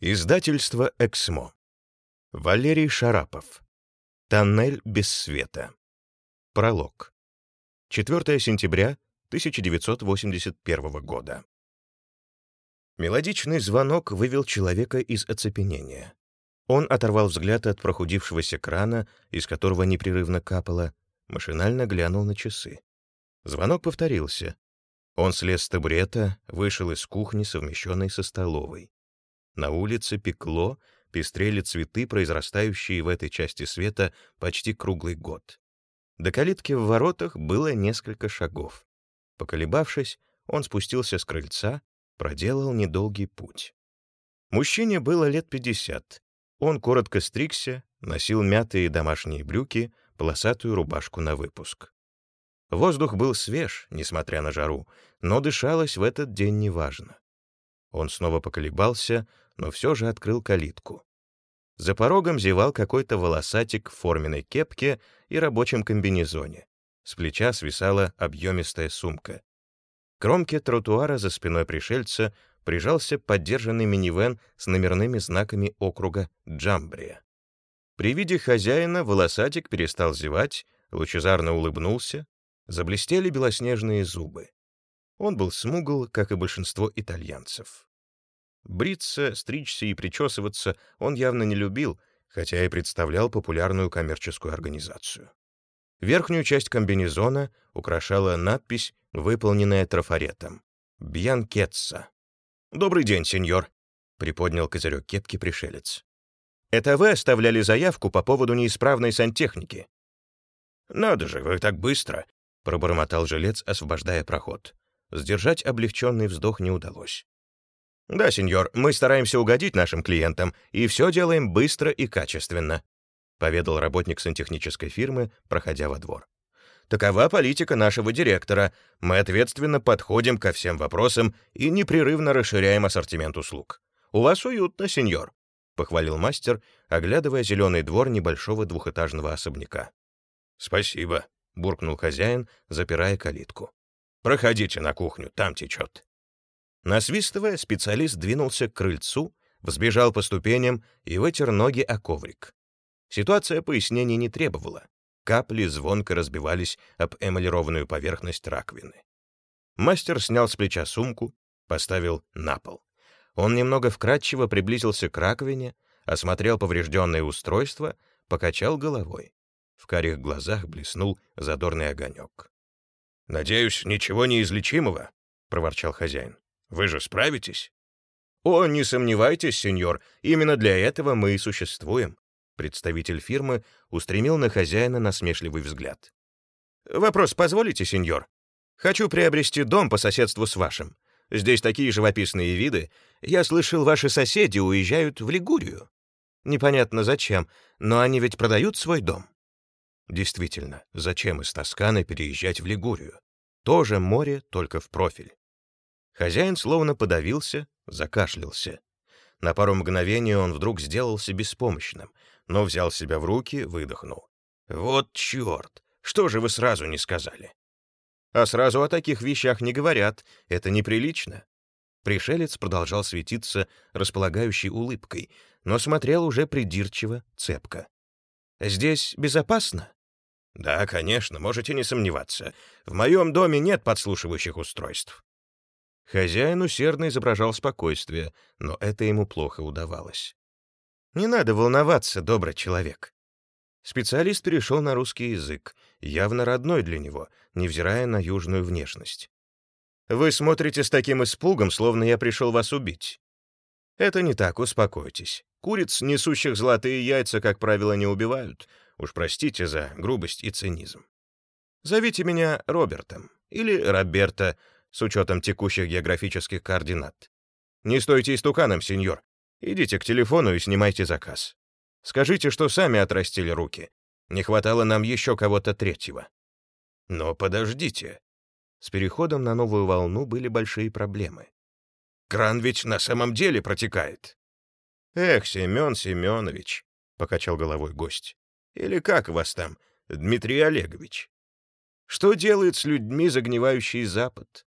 Издательство «Эксмо». Валерий Шарапов. «Тоннель без света». Пролог. 4 сентября 1981 года. Мелодичный звонок вывел человека из оцепенения. Он оторвал взгляд от прохудившегося крана, из которого непрерывно капало, машинально глянул на часы. Звонок повторился. Он слез с табурета, вышел из кухни, совмещенной со столовой. На улице пекло, пестрели цветы, произрастающие в этой части света почти круглый год. До калитки в воротах было несколько шагов. Поколебавшись, он спустился с крыльца, проделал недолгий путь. Мужчине было лет пятьдесят. Он коротко стригся, носил мятые домашние брюки, полосатую рубашку на выпуск. Воздух был свеж, несмотря на жару, но дышалось в этот день неважно. Он снова поколебался, но все же открыл калитку. За порогом зевал какой-то волосатик в форменной кепке и рабочем комбинезоне. С плеча свисала объемистая сумка. К кромке тротуара за спиной пришельца прижался поддержанный минивэн с номерными знаками округа Джамбрия. При виде хозяина волосатик перестал зевать, лучезарно улыбнулся, заблестели белоснежные зубы. Он был смугл, как и большинство итальянцев. Бриться, стричься и причесываться он явно не любил, хотя и представлял популярную коммерческую организацию. Верхнюю часть комбинезона украшала надпись, выполненная трафаретом. «Бьянкетса». «Добрый день, сеньор», — приподнял козырек кепки пришелец. «Это вы оставляли заявку по поводу неисправной сантехники?» «Надо же, вы так быстро», — пробормотал жилец, освобождая проход. Сдержать облегченный вздох не удалось. «Да, сеньор, мы стараемся угодить нашим клиентам, и все делаем быстро и качественно», — поведал работник сантехнической фирмы, проходя во двор. «Такова политика нашего директора. Мы ответственно подходим ко всем вопросам и непрерывно расширяем ассортимент услуг. У вас уютно, сеньор», — похвалил мастер, оглядывая зеленый двор небольшого двухэтажного особняка. «Спасибо», — буркнул хозяин, запирая калитку. «Проходите на кухню, там течет». Насвистывая, специалист двинулся к крыльцу, взбежал по ступеням и вытер ноги о коврик. Ситуация пояснений не требовала. Капли звонко разбивались об эмалированную поверхность раковины. Мастер снял с плеча сумку, поставил на пол. Он немного вкратчиво приблизился к раковине, осмотрел поврежденное устройство, покачал головой. В карих глазах блеснул задорный огонек. «Надеюсь, ничего неизлечимого?» — проворчал хозяин. Вы же справитесь?» «О, не сомневайтесь, сеньор, именно для этого мы и существуем». Представитель фирмы устремил на хозяина насмешливый взгляд. «Вопрос позволите, сеньор? Хочу приобрести дом по соседству с вашим. Здесь такие живописные виды. Я слышал, ваши соседи уезжают в Лигурию. Непонятно зачем, но они ведь продают свой дом». Действительно, зачем из Тосканы переезжать в Лигурию? Тоже море, только в профиль. Хозяин словно подавился, закашлялся. На пару мгновений он вдруг сделался беспомощным, но взял себя в руки, выдохнул. «Вот черт! Что же вы сразу не сказали?» «А сразу о таких вещах не говорят, это неприлично». Пришелец продолжал светиться располагающей улыбкой, но смотрел уже придирчиво, цепко. «Здесь безопасно?» «Да, конечно, можете не сомневаться. В моем доме нет подслушивающих устройств. Хозяин усердно изображал спокойствие, но это ему плохо удавалось. «Не надо волноваться, добрый человек». Специалист перешел на русский язык, явно родной для него, невзирая на южную внешность. «Вы смотрите с таким испугом, словно я пришел вас убить». «Это не так, успокойтесь. Куриц, несущих золотые яйца, как правило, не убивают. Уж простите за грубость и цинизм. Зовите меня Робертом или Роберто, с учетом текущих географических координат. Не стойте истуканом, сеньор. Идите к телефону и снимайте заказ. Скажите, что сами отрастили руки. Не хватало нам еще кого-то третьего. Но подождите. С переходом на новую волну были большие проблемы. Кран ведь на самом деле протекает. Эх, Семен Семенович, покачал головой гость. Или как вас там, Дмитрий Олегович? Что делает с людьми загнивающий Запад?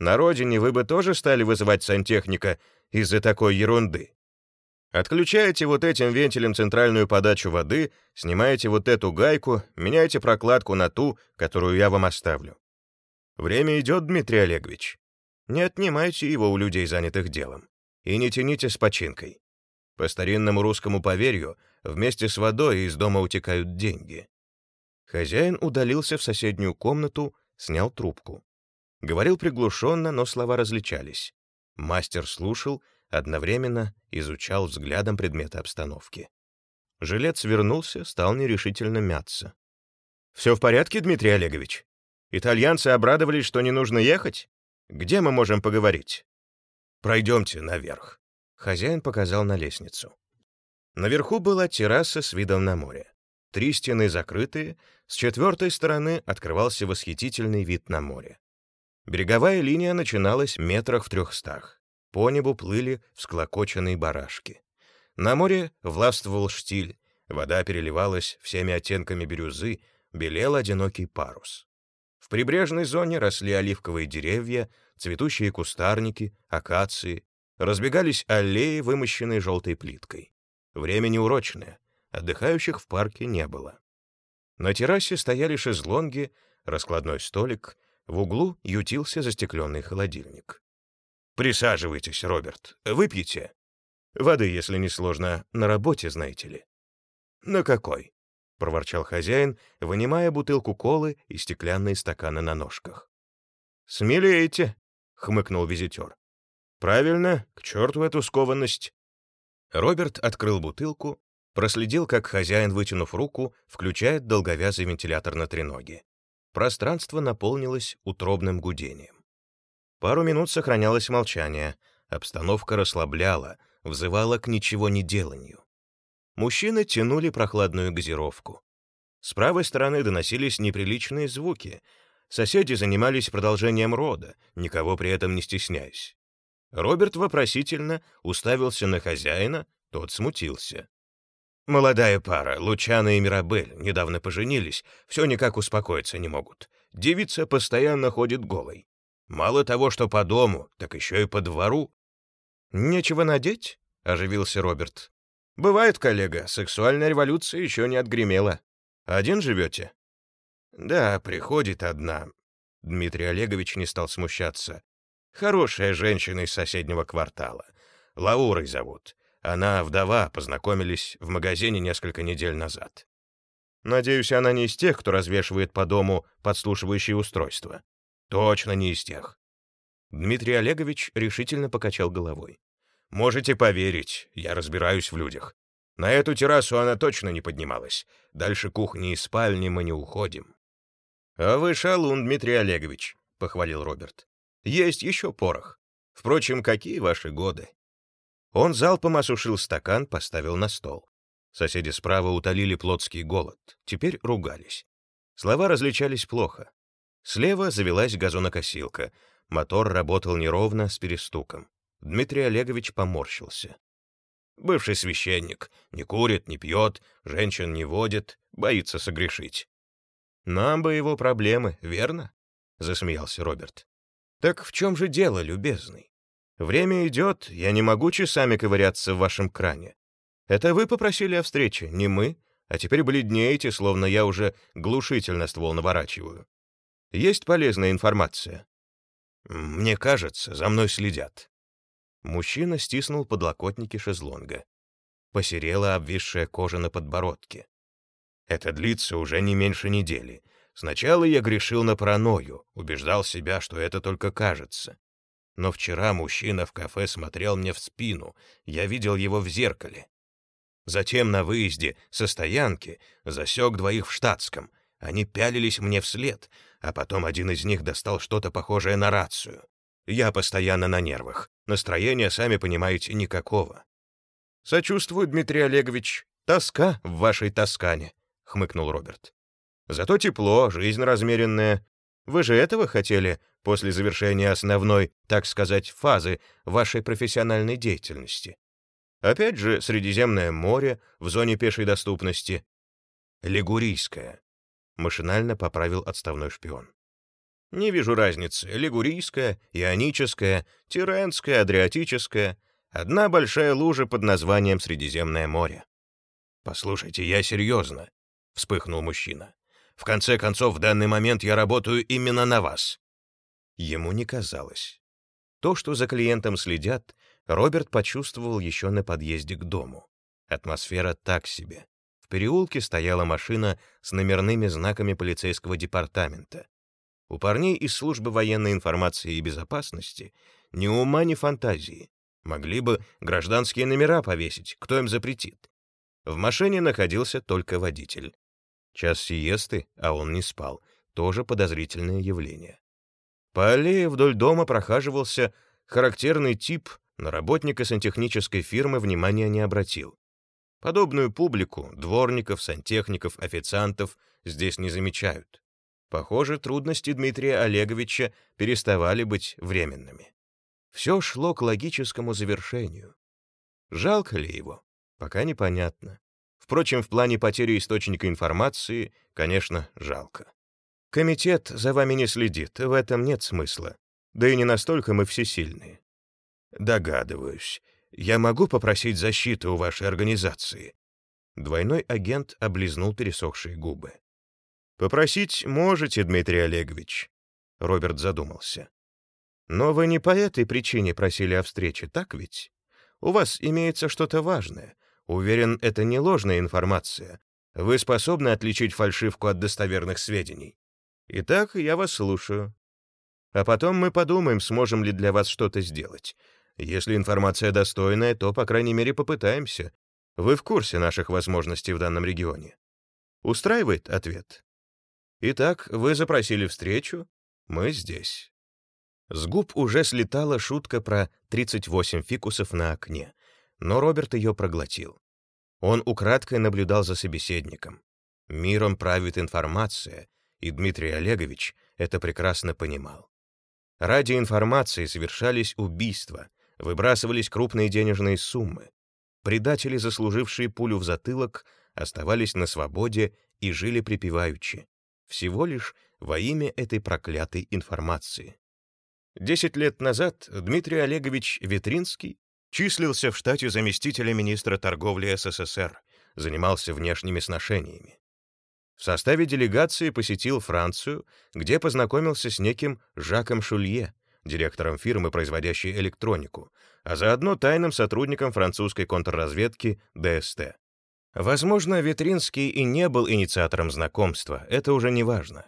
На родине вы бы тоже стали вызывать сантехника из-за такой ерунды. Отключаете вот этим вентилем центральную подачу воды, снимаете вот эту гайку, меняете прокладку на ту, которую я вам оставлю. Время идет, Дмитрий Олегович. Не отнимайте его у людей, занятых делом. И не тяните с починкой. По старинному русскому поверью, вместе с водой из дома утекают деньги. Хозяин удалился в соседнюю комнату, снял трубку. Говорил приглушенно, но слова различались. Мастер слушал, одновременно изучал взглядом предметы обстановки. Жилец вернулся, стал нерешительно мяться. «Все в порядке, Дмитрий Олегович? Итальянцы обрадовались, что не нужно ехать? Где мы можем поговорить?» «Пройдемте наверх». Хозяин показал на лестницу. Наверху была терраса с видом на море. Три стены закрытые, с четвертой стороны открывался восхитительный вид на море. Береговая линия начиналась метрах в трехстах. По небу плыли всклокоченные барашки. На море властвовал штиль, вода переливалась всеми оттенками бирюзы, белел одинокий парус. В прибрежной зоне росли оливковые деревья, цветущие кустарники, акации, разбегались аллеи, вымощенные желтой плиткой. Время неурочное, отдыхающих в парке не было. На террасе стояли шезлонги, раскладной столик, в углу ютился застекленный холодильник. «Присаживайтесь, Роберт, выпьете. Воды, если не сложно, на работе, знаете ли». «На какой?» — проворчал хозяин, вынимая бутылку колы и стеклянные стаканы на ножках. «Смелеете», — хмыкнул визитер. «Правильно, к черту эту скованность». Роберт открыл бутылку, проследил, как хозяин, вытянув руку, включает долговязый вентилятор на треноге. Пространство наполнилось утробным гудением. Пару минут сохранялось молчание, обстановка расслабляла, взывала к ничего не деланию. Мужчины тянули прохладную газировку. С правой стороны доносились неприличные звуки. Соседи занимались продолжением рода, никого при этом не стесняясь. Роберт вопросительно уставился на хозяина, тот смутился. Молодая пара, Лучана и Мирабель, недавно поженились, все никак успокоиться не могут. Девица постоянно ходит голой. Мало того, что по дому, так еще и по двору. «Нечего надеть?» — оживился Роберт. «Бывает, коллега, сексуальная революция еще не отгремела. Один живете?» «Да, приходит одна». Дмитрий Олегович не стал смущаться. «Хорошая женщина из соседнего квартала. Лаурой зовут. Она вдова, познакомились в магазине несколько недель назад. Надеюсь, она не из тех, кто развешивает по дому подслушивающие устройства. Точно не из тех. Дмитрий Олегович решительно покачал головой. Можете поверить, я разбираюсь в людях. На эту террасу она точно не поднималась. Дальше кухни и спальни мы не уходим. А вы шалун, Дмитрий Олегович, похвалил Роберт. Есть еще порох. Впрочем, какие ваши годы? Он залпом осушил стакан, поставил на стол. Соседи справа утолили плотский голод, теперь ругались. Слова различались плохо. Слева завелась газонокосилка. Мотор работал неровно, с перестуком. Дмитрий Олегович поморщился. Бывший священник. Не курит, не пьет, женщин не водит, боится согрешить. «Нам бы его проблемы, верно?» — засмеялся Роберт. «Так в чем же дело, любезный? Время идет, я не могу часами ковыряться в вашем кране. Это вы попросили о встрече, не мы, а теперь бледнеете, словно я уже глушительно ствол наворачиваю. Есть полезная информация. Мне кажется, за мной следят. Мужчина стиснул подлокотники шезлонга. Посерела обвисшая кожа на подбородке. Это длится уже не меньше недели. Сначала я грешил на паранойю, убеждал себя, что это только кажется. Но вчера мужчина в кафе смотрел мне в спину, я видел его в зеркале. Затем на выезде со стоянки засек двоих в штатском. Они пялились мне вслед, а потом один из них достал что-то похожее на рацию. Я постоянно на нервах. Настроения, сами понимаете, никакого. «Сочувствую, Дмитрий Олегович. Тоска в вашей Тоскане», — хмыкнул Роберт. «Зато тепло, жизнь размеренная. Вы же этого хотели после завершения основной, так сказать, фазы вашей профессиональной деятельности? Опять же, Средиземное море в зоне пешей доступности. Лигурийское машинально поправил отставной шпион. Не вижу разницы. Лигурийская, ионическая, тиренская, адриатическая. Одна большая лужа под названием Средиземное море. «Послушайте, я серьезно», — вспыхнул мужчина. «В конце концов, в данный момент я работаю именно на вас». Ему не казалось. То, что за клиентом следят, Роберт почувствовал еще на подъезде к дому. Атмосфера так себе. В переулке стояла машина с номерными знаками полицейского департамента. У парней из службы военной информации и безопасности ни ума, ни фантазии. Могли бы гражданские номера повесить, кто им запретит. В машине находился только водитель. Час сиесты, а он не спал. Тоже подозрительное явление. По аллее вдоль дома прохаживался характерный тип, но работника сантехнической фирмы внимания не обратил. Подобную публику, дворников, сантехников, официантов, здесь не замечают. Похоже, трудности Дмитрия Олеговича переставали быть временными. Все шло к логическому завершению. Жалко ли его? Пока непонятно. Впрочем, в плане потери источника информации, конечно, жалко. Комитет за вами не следит, в этом нет смысла. Да и не настолько мы всесильные. Догадываюсь. Я могу попросить защиты у вашей организации. Двойной агент облизнул пересохшие губы. Попросить можете, Дмитрий Олегович. Роберт задумался. Но вы не по этой причине просили о встрече, так ведь? У вас имеется что-то важное. Уверен, это не ложная информация. Вы способны отличить фальшивку от достоверных сведений. Итак, я вас слушаю. А потом мы подумаем, сможем ли для вас что-то сделать. Если информация достойная, то, по крайней мере, попытаемся. Вы в курсе наших возможностей в данном регионе. Устраивает ответ? Итак, вы запросили встречу, мы здесь. С губ уже слетала шутка про 38 фикусов на окне, но Роберт ее проглотил. Он украдкой наблюдал за собеседником. Миром правит информация, и Дмитрий Олегович это прекрасно понимал. Ради информации совершались убийства, выбрасывались крупные денежные суммы. Предатели, заслужившие пулю в затылок, оставались на свободе и жили припеваючи, всего лишь во имя этой проклятой информации. Десять лет назад Дмитрий Олегович Витринский числился в штате заместителя министра торговли СССР, занимался внешними сношениями. В составе делегации посетил Францию, где познакомился с неким Жаком Шулье, директором фирмы, производящей электронику, а заодно тайным сотрудником французской контрразведки ДСТ. Возможно, Витринский и не был инициатором знакомства, это уже не важно.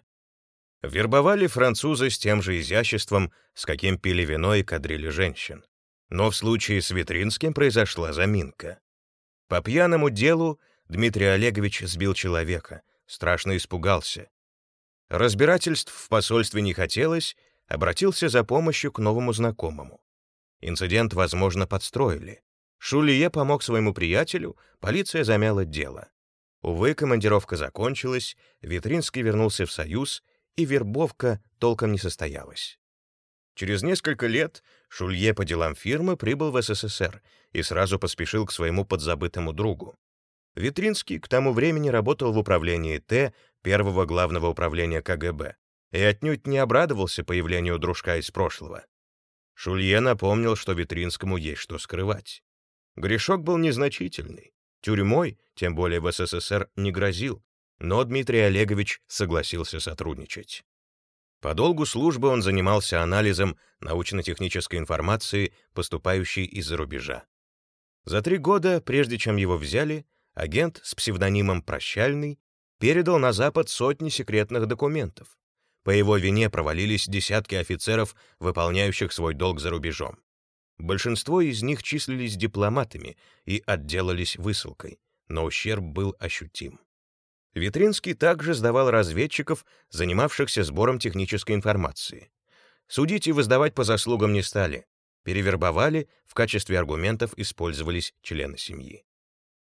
Вербовали французы с тем же изяществом, с каким пили вино и кадрили женщин. Но в случае с Витринским произошла заминка. По пьяному делу Дмитрий Олегович сбил человека, страшно испугался. Разбирательств в посольстве не хотелось, обратился за помощью к новому знакомому. Инцидент, возможно, подстроили. Шулье помог своему приятелю, полиция замяла дело. Увы, командировка закончилась, Витринский вернулся в Союз и вербовка толком не состоялась. Через несколько лет Шулье по делам фирмы прибыл в СССР и сразу поспешил к своему подзабытому другу. Витринский к тому времени работал в управлении Т первого главного управления КГБ и отнюдь не обрадовался появлению дружка из прошлого. Шулье напомнил, что Витринскому есть что скрывать. Грешок был незначительный. Тюрьмой, тем более в СССР, не грозил, но Дмитрий Олегович согласился сотрудничать. По долгу службы он занимался анализом научно-технической информации, поступающей из-за рубежа. За три года, прежде чем его взяли, агент с псевдонимом «Прощальный» передал на Запад сотни секретных документов. По его вине провалились десятки офицеров, выполняющих свой долг за рубежом. Большинство из них числились дипломатами и отделались высылкой, но ущерб был ощутим. Витринский также сдавал разведчиков, занимавшихся сбором технической информации. Судить и выдавать по заслугам не стали. Перевербовали, в качестве аргументов использовались члены семьи.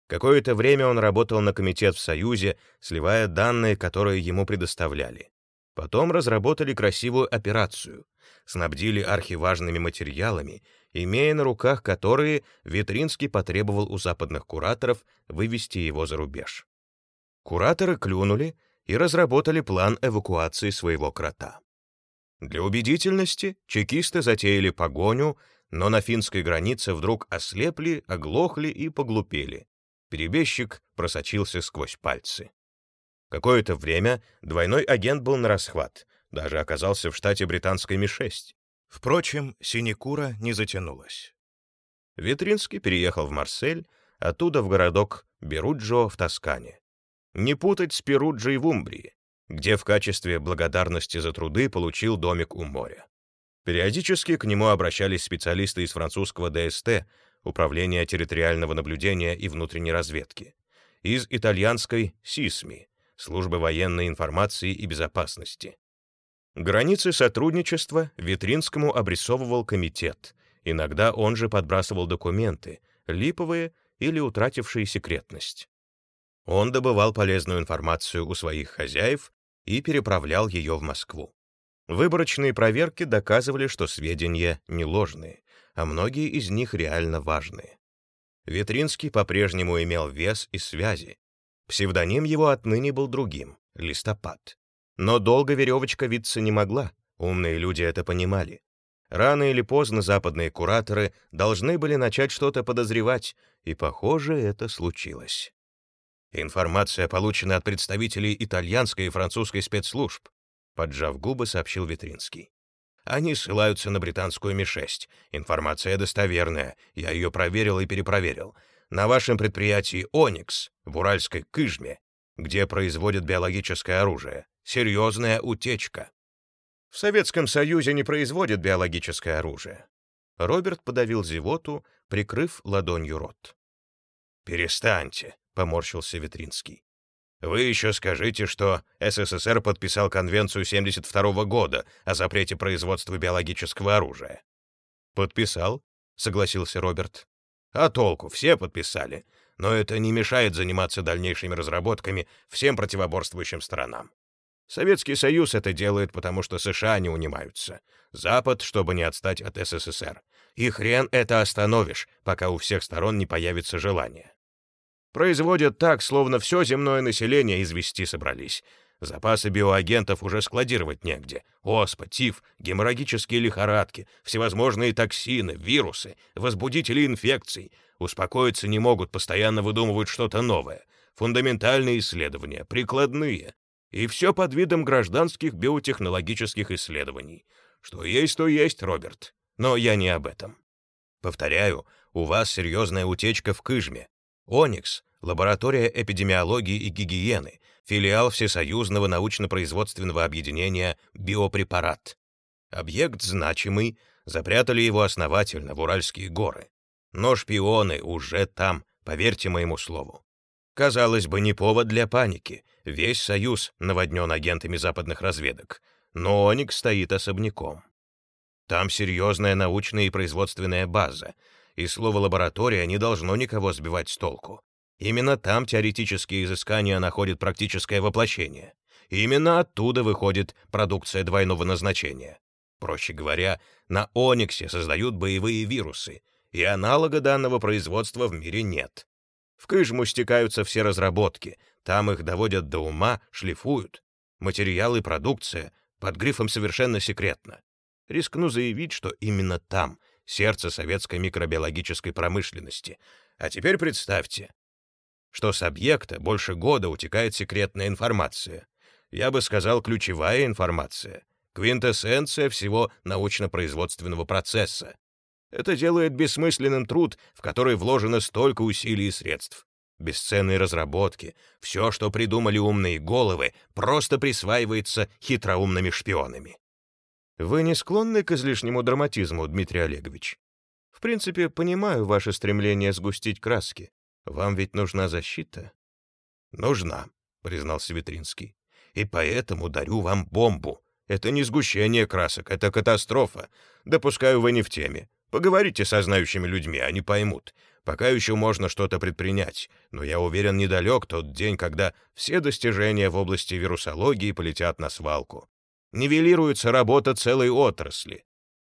Какое-то время он работал на комитет в Союзе, сливая данные, которые ему предоставляли. Потом разработали красивую операцию, снабдили архиважными материалами, имея на руках которые Витринский потребовал у западных кураторов вывести его за рубеж. Кураторы клюнули и разработали план эвакуации своего крота. Для убедительности чекисты затеяли погоню, но на финской границе вдруг ослепли, оглохли и поглупели. Перебежчик просочился сквозь пальцы. Какое-то время двойной агент был на расхват, даже оказался в штате британской Ми-6. Впрочем, синекура не затянулась. Витринский переехал в Марсель, оттуда в городок Беруджо в Тоскане. Не путать с Перуджей в Умбрии, где в качестве благодарности за труды получил домик у моря. Периодически к нему обращались специалисты из французского ДСТ, Управления территориального наблюдения и внутренней разведки, из итальянской СИСМИ, Службы военной информации и безопасности. Границы сотрудничества Витринскому обрисовывал комитет, иногда он же подбрасывал документы, липовые или утратившие секретность. Он добывал полезную информацию у своих хозяев и переправлял ее в Москву. Выборочные проверки доказывали, что сведения не ложные, а многие из них реально важные. Витринский по-прежнему имел вес и связи. Псевдоним его отныне был другим — Листопад. Но долго веревочка виться не могла, умные люди это понимали. Рано или поздно западные кураторы должны были начать что-то подозревать, и, похоже, это случилось. Информация получена от представителей итальянской и французской спецслужб, поджав губы, сообщил Витринский. Они ссылаются на британскую Ми-6. Информация достоверная, я ее проверил и перепроверил. На вашем предприятии «Оникс» в Уральской Кыжме, где производят биологическое оружие. Серьезная утечка. В Советском Союзе не производят биологическое оружие. Роберт подавил зевоту, прикрыв ладонью рот. «Перестаньте», — поморщился Витринский. «Вы еще скажите, что СССР подписал Конвенцию 72 года о запрете производства биологического оружия». «Подписал», — согласился Роберт. «А толку? Все подписали. Но это не мешает заниматься дальнейшими разработками всем противоборствующим странам. Советский Союз это делает, потому что США не унимаются. Запад, чтобы не отстать от СССР. И хрен это остановишь, пока у всех сторон не появится желание. Производят так, словно все земное население извести собрались. Запасы биоагентов уже складировать негде. Оспа, тиф, геморрагические лихорадки, всевозможные токсины, вирусы, возбудители инфекций. Успокоиться не могут, постоянно выдумывают что-то новое. Фундаментальные исследования, прикладные. И все под видом гражданских биотехнологических исследований. Что есть, то есть, Роберт. Но я не об этом. Повторяю, у вас серьезная утечка в Кыжме. Оникс — лаборатория эпидемиологии и гигиены, филиал Всесоюзного научно-производственного объединения «Биопрепарат». Объект значимый, запрятали его основательно в Уральские горы. Но шпионы уже там, поверьте моему слову. Казалось бы, не повод для паники. Весь Союз наводнен агентами западных разведок. Но Оникс стоит особняком. Там серьезная научная и производственная база, и слово «лаборатория» не должно никого сбивать с толку. Именно там теоретические изыскания находят практическое воплощение. Именно оттуда выходит продукция двойного назначения. Проще говоря, на Ониксе создают боевые вирусы, и аналога данного производства в мире нет. В Кыжму стекаются все разработки, там их доводят до ума, шлифуют. Материалы, продукция под грифом совершенно секретно. Рискну заявить, что именно там сердце советской микробиологической промышленности. А теперь представьте, что с объекта больше года утекает секретная информация. Я бы сказал, ключевая информация, квинтэссенция всего научно-производственного процесса. Это делает бессмысленным труд, в который вложено столько усилий и средств. Бесценные разработки, все, что придумали умные головы, просто присваивается хитроумными шпионами. Вы не склонны к излишнему драматизму, Дмитрий Олегович? В принципе, понимаю ваше стремление сгустить краски. Вам ведь нужна защита? Нужна, признался Витринский. И поэтому дарю вам бомбу. Это не сгущение красок, это катастрофа. Допускаю, вы не в теме. Поговорите со знающими людьми, они поймут. Пока еще можно что-то предпринять, но я уверен, недалек тот день, когда все достижения в области вирусологии полетят на свалку нивелируется работа целой отрасли.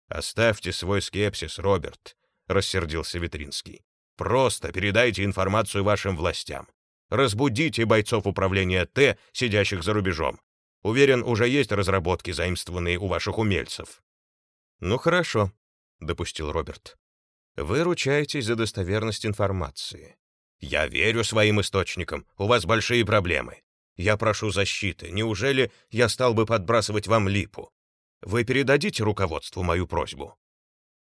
«Оставьте свой скепсис, Роберт», — рассердился Витринский. «Просто передайте информацию вашим властям. Разбудите бойцов управления Т, сидящих за рубежом. Уверен, уже есть разработки, заимствованные у ваших умельцев». «Ну хорошо. — допустил Роберт. «Вы ручаетесь за достоверность информации. Я верю своим источникам, у вас большие проблемы. Я прошу защиты, неужели я стал бы подбрасывать вам липу? Вы передадите руководству мою просьбу?»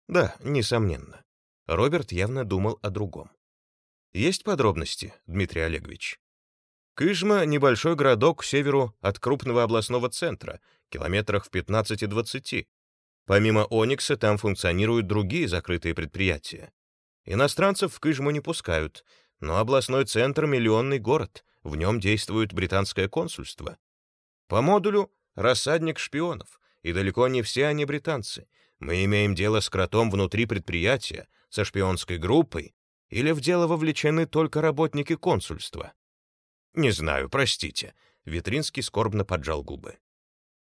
«Да, несомненно». Роберт явно думал о другом. «Есть подробности, Дмитрий Олегович?» Кыжма — небольшой городок к северу от крупного областного центра, километрах в 15-20. Помимо Оникса там функционируют другие закрытые предприятия. Иностранцев в Кыжму не пускают, но областной центр — миллионный город, в нем действует британское консульство. По модулю — рассадник шпионов, и далеко не все они британцы. Мы имеем дело с кротом внутри предприятия, со шпионской группой, или в дело вовлечены только работники консульства. Не знаю, простите. Витринский скорбно поджал губы.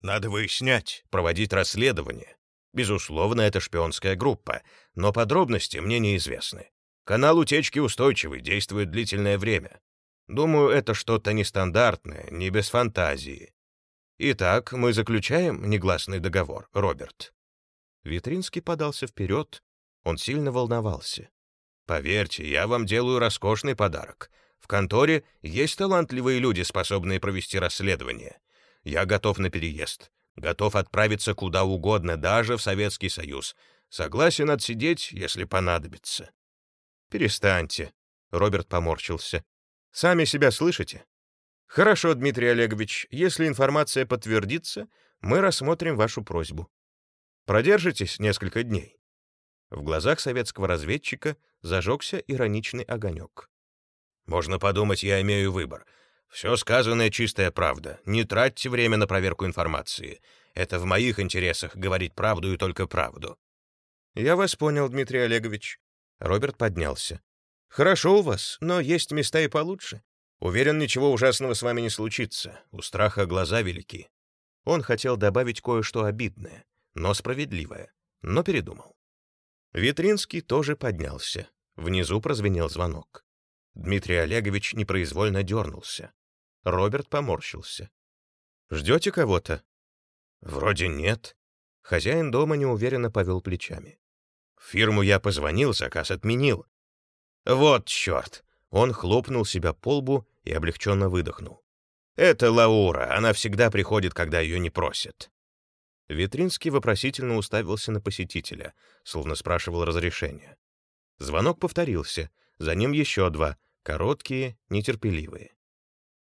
Надо выяснять, проводить расследование. Безусловно, это шпионская группа, но подробности мне неизвестны. Канал утечки устойчивый, действует длительное время. Думаю, это что-то нестандартное, не без фантазии. Итак, мы заключаем негласный договор, Роберт. Витринский подался вперед. Он сильно волновался. Поверьте, я вам делаю роскошный подарок. В конторе есть талантливые люди, способные провести расследование. Я готов на переезд. Готов отправиться куда угодно, даже в Советский Союз. Согласен отсидеть, если понадобится. Перестаньте. Роберт поморщился. Сами себя слышите? Хорошо, Дмитрий Олегович, если информация подтвердится, мы рассмотрим вашу просьбу. Продержитесь несколько дней. В глазах советского разведчика зажегся ироничный огонек. Можно подумать, я имею выбор. Все сказанное чистая правда. Не тратьте время на проверку информации. Это в моих интересах говорить правду и только правду. Я вас понял, Дмитрий Олегович. Роберт поднялся. Хорошо у вас, но есть места и получше. Уверен, ничего ужасного с вами не случится. У страха глаза велики. Он хотел добавить кое-что обидное, но справедливое, но передумал. Витринский тоже поднялся. Внизу прозвенел звонок. Дмитрий Олегович непроизвольно дернулся. Роберт поморщился. «Ждете кого-то?» «Вроде нет». Хозяин дома неуверенно повел плечами. «В фирму я позвонил, заказ отменил». «Вот черт!» Он хлопнул себя по лбу и облегченно выдохнул. «Это Лаура, она всегда приходит, когда ее не просят». Витринский вопросительно уставился на посетителя, словно спрашивал разрешения. Звонок повторился, за ним еще два, короткие, нетерпеливые.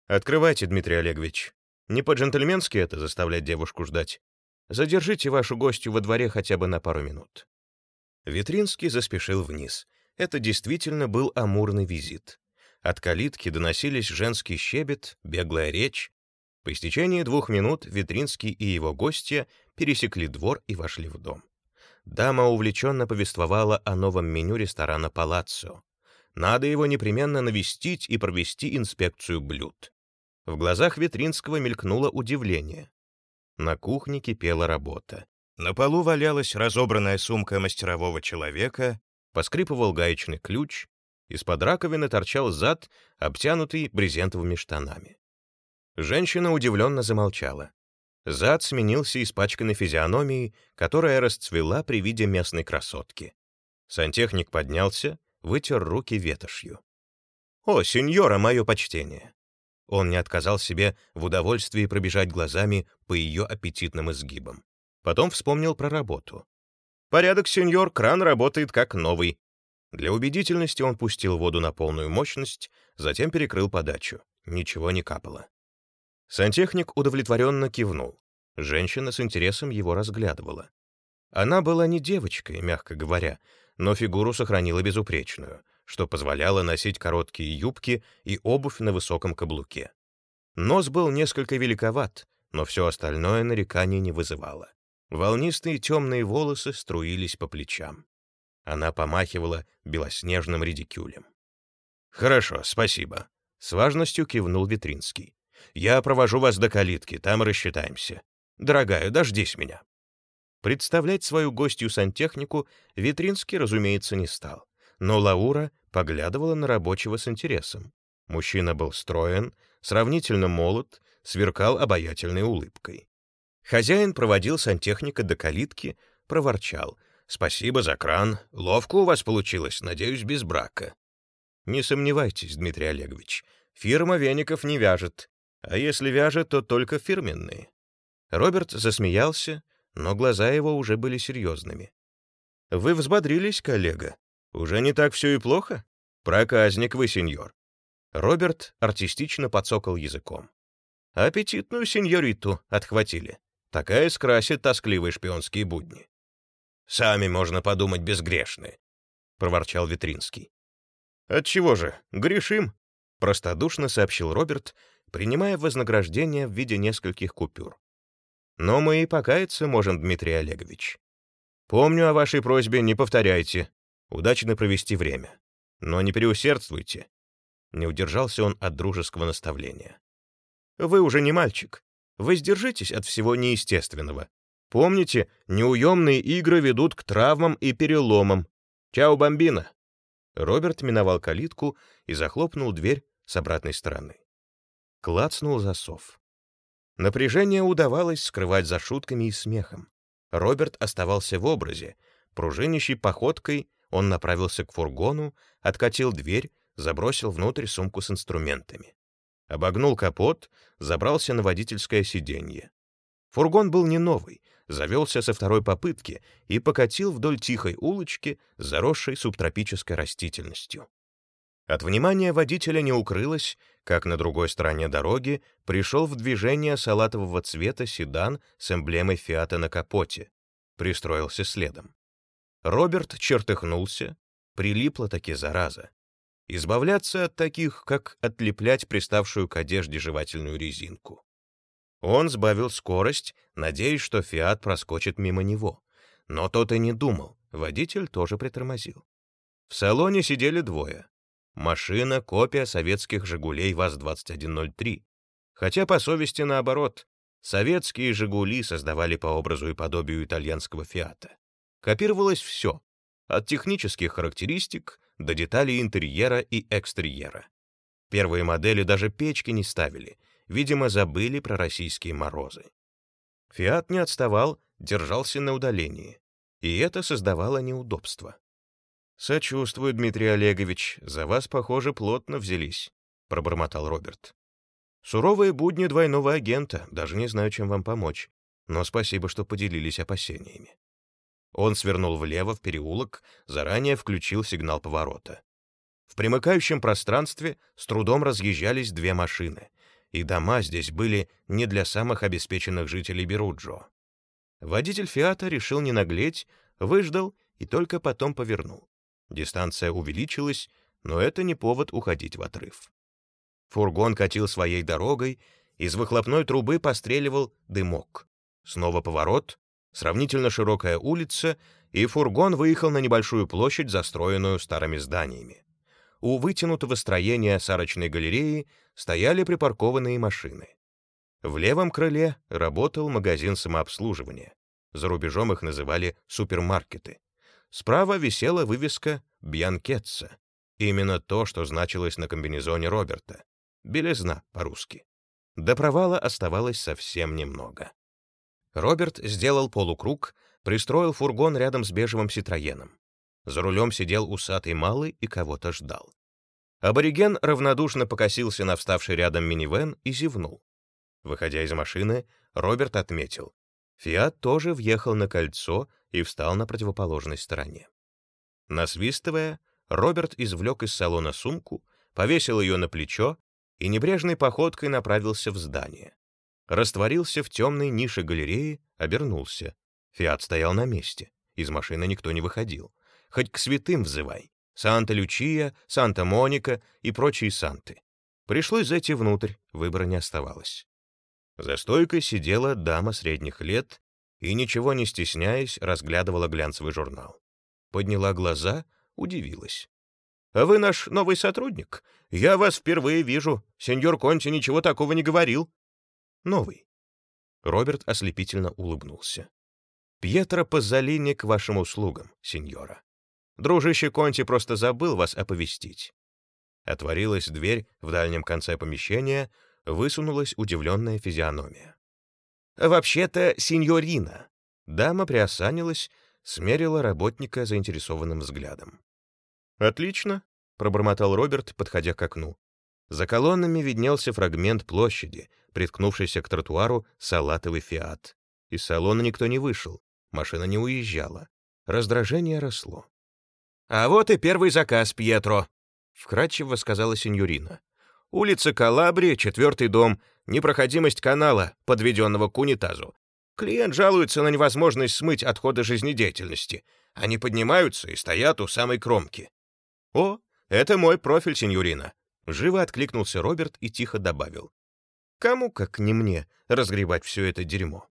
«Открывайте, Дмитрий Олегович. Не по-джентльменски это заставлять девушку ждать. Задержите вашу гостью во дворе хотя бы на пару минут». Витринский заспешил вниз. Это действительно был амурный визит. От калитки доносились женский щебет, беглая речь. По истечении двух минут Витринский и его гостья пересекли двор и вошли в дом. Дама увлеченно повествовала о новом меню ресторана «Палаццо». Надо его непременно навестить и провести инспекцию блюд. В глазах Ветринского мелькнуло удивление. На кухне кипела работа. На полу валялась разобранная сумка мастерового человека, поскрипывал гаечный ключ, из-под раковины торчал зад, обтянутый брезентовыми штанами. Женщина удивленно замолчала. Зад сменился испачканной физиономией, которая расцвела при виде местной красотки. Сантехник поднялся, вытер руки ветошью. «О, сеньора, мое почтение!» Он не отказал себе в удовольствии пробежать глазами по ее аппетитным изгибам. Потом вспомнил про работу. «Порядок, сеньор, кран работает как новый». Для убедительности он пустил воду на полную мощность, затем перекрыл подачу. Ничего не капало. Сантехник удовлетворенно кивнул. Женщина с интересом его разглядывала. Она была не девочкой, мягко говоря, но фигуру сохранила безупречную, что позволяло носить короткие юбки и обувь на высоком каблуке. Нос был несколько великоват, но все остальное нареканий не вызывало. Волнистые темные волосы струились по плечам. Она помахивала белоснежным редикюлем. «Хорошо, спасибо», — с важностью кивнул Витринский. «Я провожу вас до калитки, там рассчитаемся. Дорогая, дождись меня». Представлять свою гостью сантехнику Витринский, разумеется, не стал. Но Лаура поглядывала на рабочего с интересом. Мужчина был строен, сравнительно молод, сверкал обаятельной улыбкой. Хозяин проводил сантехника до калитки, проворчал. Спасибо за кран. Ловко у вас получилось, надеюсь, без брака. Не сомневайтесь, Дмитрий Олегович, фирма веников не вяжет, а если вяжет, то только фирменные. Роберт засмеялся, но глаза его уже были серьезными. «Вы взбодрились, коллега? Уже не так все и плохо? Проказник вы, сеньор». Роберт артистично подсокал языком. «Аппетитную сеньориту отхватили. Такая скрасит тоскливые шпионские будни». «Сами, можно подумать, безгрешны», — проворчал Витринский. «Отчего же, грешим?» — простодушно сообщил Роберт, принимая вознаграждение в виде нескольких купюр. «Но мы и покаяться можем, Дмитрий Олегович. Помню о вашей просьбе, не повторяйте. Удачно провести время. Но не переусердствуйте». Не удержался он от дружеского наставления. «Вы уже не мальчик. Воздержитесь от всего неестественного. Помните, неуемные игры ведут к травмам и переломам. Чао, бомбина!» Роберт миновал калитку и захлопнул дверь с обратной стороны. Клацнул засов. Напряжение удавалось скрывать за шутками и смехом. Роберт оставался в образе. Пружинищей походкой он направился к фургону, откатил дверь, забросил внутрь сумку с инструментами. Обогнул капот, забрался на водительское сиденье. Фургон был не новый, завелся со второй попытки и покатил вдоль тихой улочки, заросшей субтропической растительностью. От внимания водителя не укрылось, как на другой стороне дороги пришел в движение салатового цвета седан с эмблемой «Фиата» на капоте. Пристроился следом. Роберт чертыхнулся, прилипла таки зараза. Избавляться от таких, как отлеплять приставшую к одежде жевательную резинку. Он сбавил скорость, надеясь, что «Фиат» проскочит мимо него. Но тот и не думал, водитель тоже притормозил. В салоне сидели двое. Машина — копия советских «Жигулей ВАЗ-2103». Хотя по совести наоборот. Советские «Жигули» создавали по образу и подобию итальянского «Фиата». Копировалось все, от технических характеристик до деталей интерьера и экстерьера. Первые модели даже печки не ставили — видимо, забыли про российские морозы. Фиат не отставал, держался на удалении, и это создавало неудобства. «Сочувствую, Дмитрий Олегович, за вас, похоже, плотно взялись», — пробормотал Роберт. «Суровые будни двойного агента, даже не знаю, чем вам помочь, но спасибо, что поделились опасениями». Он свернул влево в переулок, заранее включил сигнал поворота. В примыкающем пространстве с трудом разъезжались две машины, и дома здесь были не для самых обеспеченных жителей Беруджо. Водитель «Фиата» решил не наглеть, выждал и только потом повернул. Дистанция увеличилась, но это не повод уходить в отрыв. Фургон катил своей дорогой, из выхлопной трубы постреливал дымок. Снова поворот, сравнительно широкая улица, и фургон выехал на небольшую площадь, застроенную старыми зданиями у вытянутого строения сарочной галереи стояли припаркованные машины. В левом крыле работал магазин самообслуживания. За рубежом их называли супермаркеты. Справа висела вывеска «Бьянкетса». Именно то, что значилось на комбинезоне Роберта. Белизна по-русски. До провала оставалось совсем немного. Роберт сделал полукруг, пристроил фургон рядом с бежевым Ситроеном. За рулем сидел усатый малый и кого-то ждал. Абориген равнодушно покосился на вставший рядом минивэн и зевнул. Выходя из машины, Роберт отметил. «Фиат» тоже въехал на кольцо и встал на противоположной стороне. Насвистывая, Роберт извлек из салона сумку, повесил ее на плечо и небрежной походкой направился в здание. Растворился в темной нише галереи, обернулся. «Фиат» стоял на месте. Из машины никто не выходил хоть к святым взывай. Санта-Лючия, Санта-Моника и прочие санты. Пришлось зайти внутрь, выбора не оставалось. За стойкой сидела дама средних лет и, ничего не стесняясь, разглядывала глянцевый журнал. Подняла глаза, удивилась. «А вы наш новый сотрудник? Я вас впервые вижу. Сеньор Конти ничего такого не говорил». «Новый». Роберт ослепительно улыбнулся. «Пьетро Пазолини к вашим услугам, сеньора». Дружище Конти просто забыл вас оповестить». Отворилась дверь в дальнем конце помещения, высунулась удивленная физиономия. «Вообще-то, сеньорина». Дама приосанилась, смерила работника заинтересованным взглядом. «Отлично», — пробормотал Роберт, подходя к окну. За колоннами виднелся фрагмент площади, приткнувшийся к тротуару салатовый «Фиат». Из салона никто не вышел, машина не уезжала. Раздражение росло. «А вот и первый заказ, Пьетро», — вкратчиво сказала сеньорина. «Улица Калабри, четвертый дом, непроходимость канала, подведенного к унитазу. Клиент жалуется на невозможность смыть отходы жизнедеятельности. Они поднимаются и стоят у самой кромки». «О, это мой профиль, сеньорина», — живо откликнулся Роберт и тихо добавил. «Кому, как не мне, разгребать все это дерьмо?»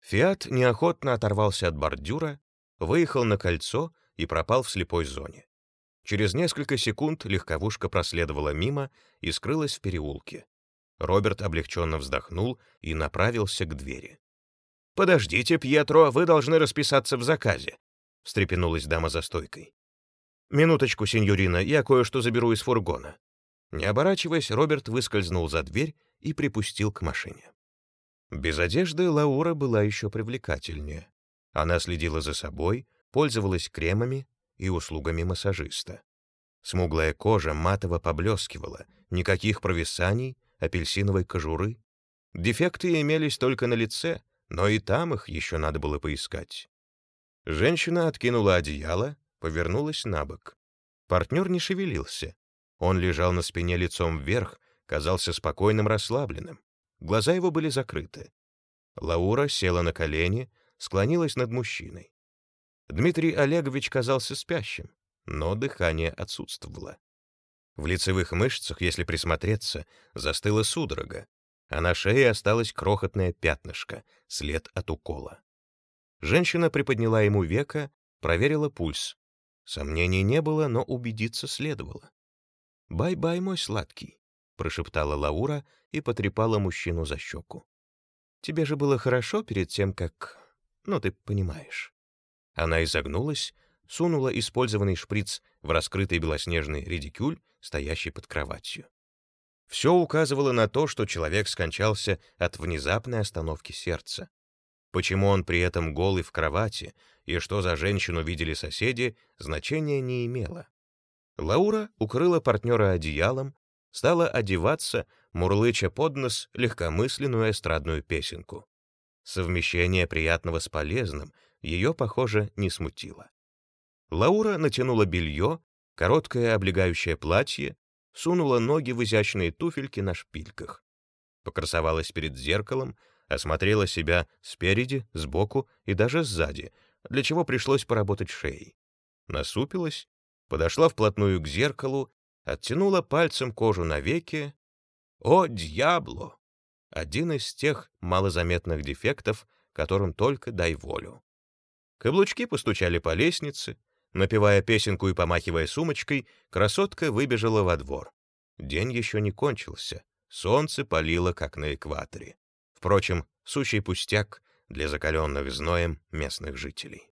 Фиат неохотно оторвался от бордюра, выехал на кольцо и пропал в слепой зоне. Через несколько секунд легковушка проследовала мимо и скрылась в переулке. Роберт облегченно вздохнул и направился к двери. «Подождите, Пьетро, вы должны расписаться в заказе», — встрепенулась дама за стойкой. «Минуточку, сеньорина, я кое-что заберу из фургона». Не оборачиваясь, Роберт выскользнул за дверь и припустил к машине. Без одежды Лаура была еще привлекательнее. Она следила за собой, пользовалась кремами и услугами массажиста. Смуглая кожа матово поблескивала, никаких провисаний, апельсиновой кожуры. Дефекты имелись только на лице, но и там их еще надо было поискать. Женщина откинула одеяло, повернулась на бок. Партнер не шевелился. Он лежал на спине лицом вверх, казался спокойным, расслабленным. Глаза его были закрыты. Лаура села на колени, склонилась над мужчиной. Дмитрий Олегович казался спящим, но дыхание отсутствовало. В лицевых мышцах, если присмотреться, застыла судорога, а на шее осталось крохотное пятнышко, след от укола. Женщина приподняла ему веко, проверила пульс. Сомнений не было, но убедиться следовало. «Bye-bye, мой сладкий», — прошептала Лаура и потрепала мужчину за щеку. «Тебе же было хорошо перед тем, как... Ну, ты понимаешь». Она изогнулась, сунула использованный шприц в раскрытый белоснежный редикюль, стоящий под кроватью. Все указывало на то, что человек скончался от внезапной остановки сердца. Почему он при этом голый в кровати и что за женщину видели соседи, значения не имело. Лаура укрыла партнера одеялом, стала одеваться, мурлыча под нос легкомысленную эстрадную песенку. Совмещение приятного с полезным ее, похоже, не смутило. Лаура натянула белье, короткое облегающее платье, сунула ноги в изящные туфельки на шпильках. Покрасовалась перед зеркалом, осмотрела себя спереди, сбоку и даже сзади, для чего пришлось поработать шеей. Насупилась, подошла вплотную к зеркалу, оттянула пальцем кожу на веке. О, дьябло! Один из тех малозаметных дефектов, которым только дай волю. Каблучки постучали по лестнице, Напевая песенку и помахивая сумочкой, красотка выбежала во двор. День еще не кончился, солнце палило, как на экваторе. Впрочем, сущий пустяк для закаленных зноем местных жителей.